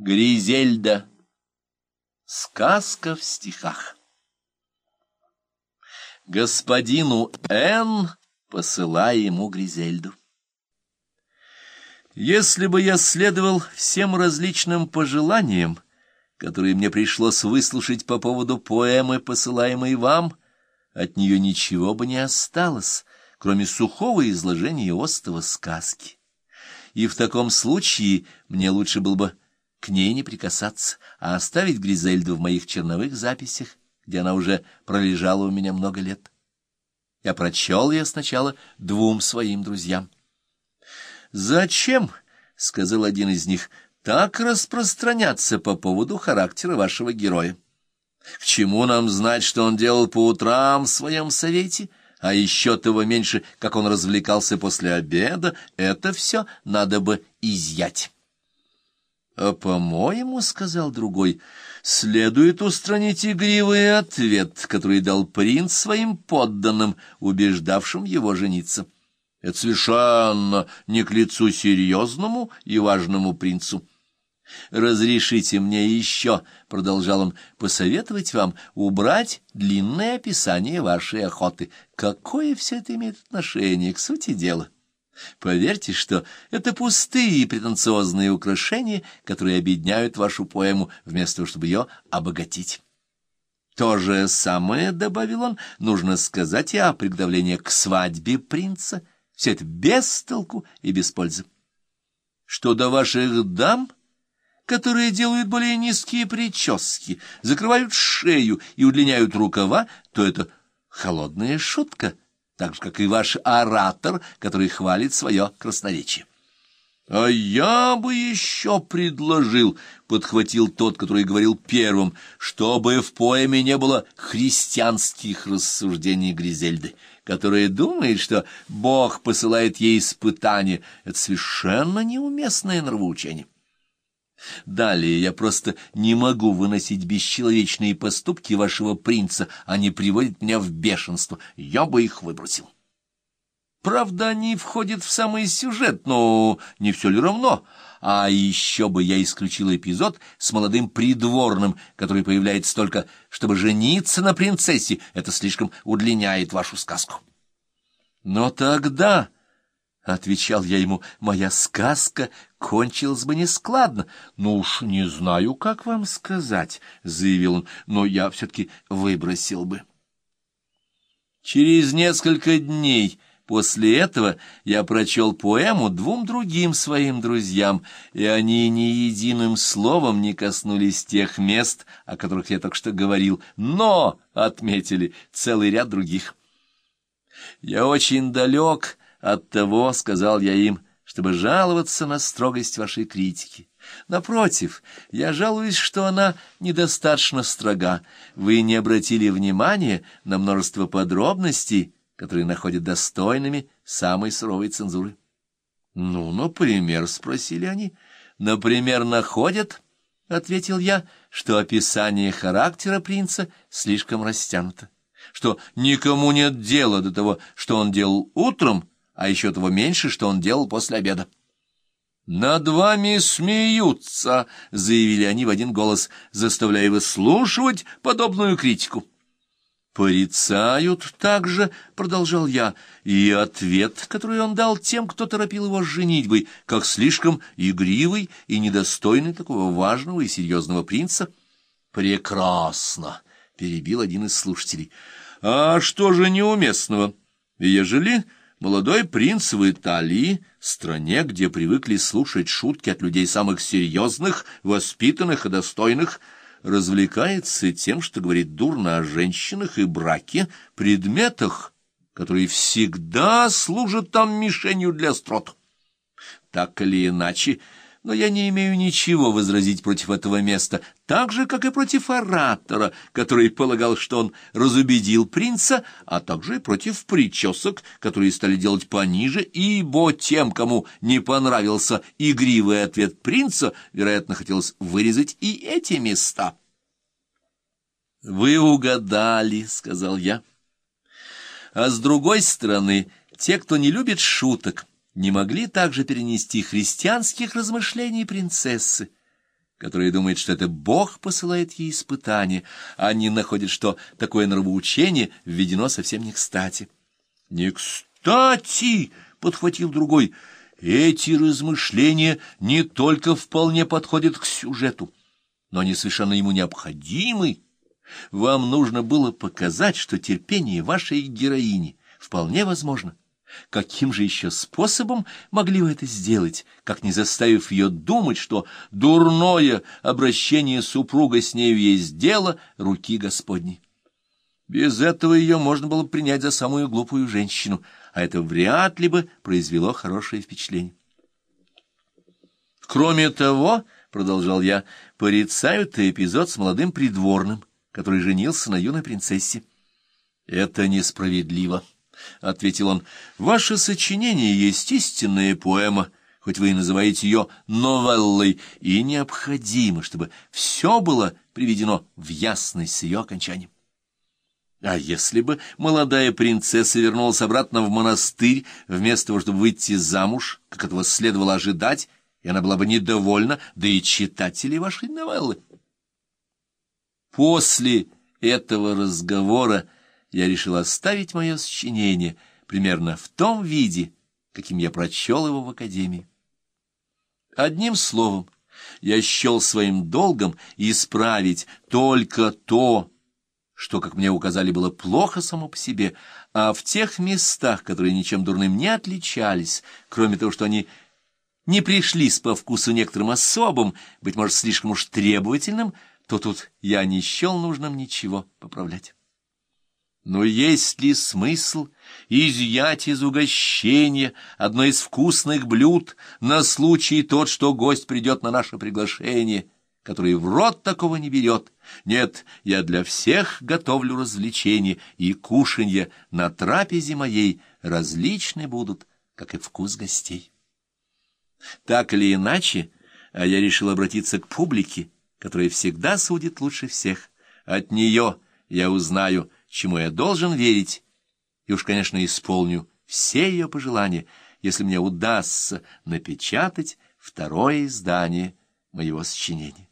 Гризельда. Сказка в стихах. Господину Н. посылая ему Гризельду. Если бы я следовал всем различным пожеланиям, которые мне пришлось выслушать по поводу поэмы, посылаемой вам, от нее ничего бы не осталось, кроме сухого изложения остова сказки. И в таком случае мне лучше было бы к ней не прикасаться, а оставить Гризельду в моих черновых записях, где она уже пролежала у меня много лет. Я прочел ее сначала двум своим друзьям. «Зачем?» — сказал один из них — так распространяться по поводу характера вашего героя. К чему нам знать, что он делал по утрам в своем совете, а еще того меньше, как он развлекался после обеда, это все надо бы изъять. «А, по-моему, — сказал другой, — следует устранить игривый ответ, который дал принц своим подданным, убеждавшим его жениться. Это совершенно не к лицу серьезному и важному принцу». «Разрешите мне еще, — продолжал он, — посоветовать вам убрать длинное описание вашей охоты. Какое все это имеет отношение к сути дела?» Поверьте, что это пустые и претенциозные украшения, которые объединяют вашу поэму, вместо того, чтобы ее обогатить. То же самое, — добавил он, — нужно сказать и о приготовлении к свадьбе принца. Все это без толку и без пользы. Что до ваших дам, которые делают более низкие прически, закрывают шею и удлиняют рукава, то это холодная шутка — так же, как и ваш оратор, который хвалит свое красноречие. — А я бы еще предложил, — подхватил тот, который говорил первым, — чтобы в поэме не было христианских рассуждений Гризельды, которая думает, что Бог посылает ей испытания. Это совершенно неуместное нравоучение. Далее я просто не могу выносить бесчеловечные поступки вашего принца, они приводят меня в бешенство, я бы их выбросил. Правда, они входят в самый сюжет, но не все ли равно? А еще бы я исключил эпизод с молодым придворным, который появляется только, чтобы жениться на принцессе. Это слишком удлиняет вашу сказку. Но тогда... — отвечал я ему, — моя сказка кончилась бы нескладно. — Ну уж не знаю, как вам сказать, — заявил он, — но я все-таки выбросил бы. Через несколько дней после этого я прочел поэму двум другим своим друзьям, и они ни единым словом не коснулись тех мест, о которых я только что говорил, но отметили целый ряд других. Я очень далек от того, — сказал я им, — чтобы жаловаться на строгость вашей критики. Напротив, я жалуюсь, что она недостаточно строга. Вы не обратили внимания на множество подробностей, которые находят достойными самой суровой цензуры. — Ну, например, — спросили они. — Например, находят, — ответил я, — что описание характера принца слишком растянуто, что никому нет дела до того, что он делал утром, а еще того меньше, что он делал после обеда. «Над вами смеются», — заявили они в один голос, заставляя выслушивать подобную критику. «Порицают также», — продолжал я, — и ответ, который он дал тем, кто торопил его с женитьбой, как слишком игривый и недостойный такого важного и серьезного принца. «Прекрасно», — перебил один из слушателей. «А что же неуместного? Ежели...» Молодой принц в Италии, стране, где привыкли слушать шутки от людей самых серьезных, воспитанных и достойных, развлекается тем, что говорит дурно о женщинах и браке, предметах, которые всегда служат там мишенью для строт. Так или иначе, но я не имею ничего возразить против этого места, так же, как и против оратора, который полагал, что он разубедил принца, а также и против причесок, которые стали делать пониже, ибо тем, кому не понравился игривый ответ принца, вероятно, хотелось вырезать и эти места. «Вы угадали», — сказал я. А с другой стороны, те, кто не любит шуток, не могли также перенести христианских размышлений принцессы. которая думает, что это Бог посылает ей испытания, а они находят, что такое нравоучение введено совсем не кстати. — Не кстати! — подхватил другой. — Эти размышления не только вполне подходят к сюжету, но они совершенно ему необходимы. Вам нужно было показать, что терпение вашей героини вполне возможно. Каким же еще способом могли вы это сделать, как не заставив ее думать, что дурное обращение супруга с нею есть дело руки Господней? Без этого ее можно было принять за самую глупую женщину, а это вряд ли бы произвело хорошее впечатление. Кроме того, — продолжал я, — порицают и эпизод с молодым придворным, который женился на юной принцессе. Это несправедливо. — ответил он, — ваше сочинение есть истинная поэма, хоть вы и называете ее новеллой, и необходимо, чтобы все было приведено в ясность с ее окончанием. А если бы молодая принцесса вернулась обратно в монастырь, вместо того, чтобы выйти замуж, как этого следовало ожидать, и она была бы недовольна, да и читатели вашей новеллы? После этого разговора я решил оставить мое сочинение примерно в том виде, каким я прочел его в Академии. Одним словом, я счел своим долгом исправить только то, что, как мне указали, было плохо само по себе, а в тех местах, которые ничем дурным не отличались, кроме того, что они не пришлись по вкусу некоторым особым, быть может, слишком уж требовательным, то тут я не счел нужным ничего поправлять. Но есть ли смысл изъять из угощения одно из вкусных блюд на случай тот, что гость придет на наше приглашение, который в рот такого не берет? Нет, я для всех готовлю развлечения, и кушанья на трапезе моей различны будут, как и вкус гостей. Так или иначе, а я решил обратиться к публике, которая всегда судит лучше всех. От нее я узнаю, чему я должен верить, и уж, конечно, исполню все ее пожелания, если мне удастся напечатать второе издание моего сочинения.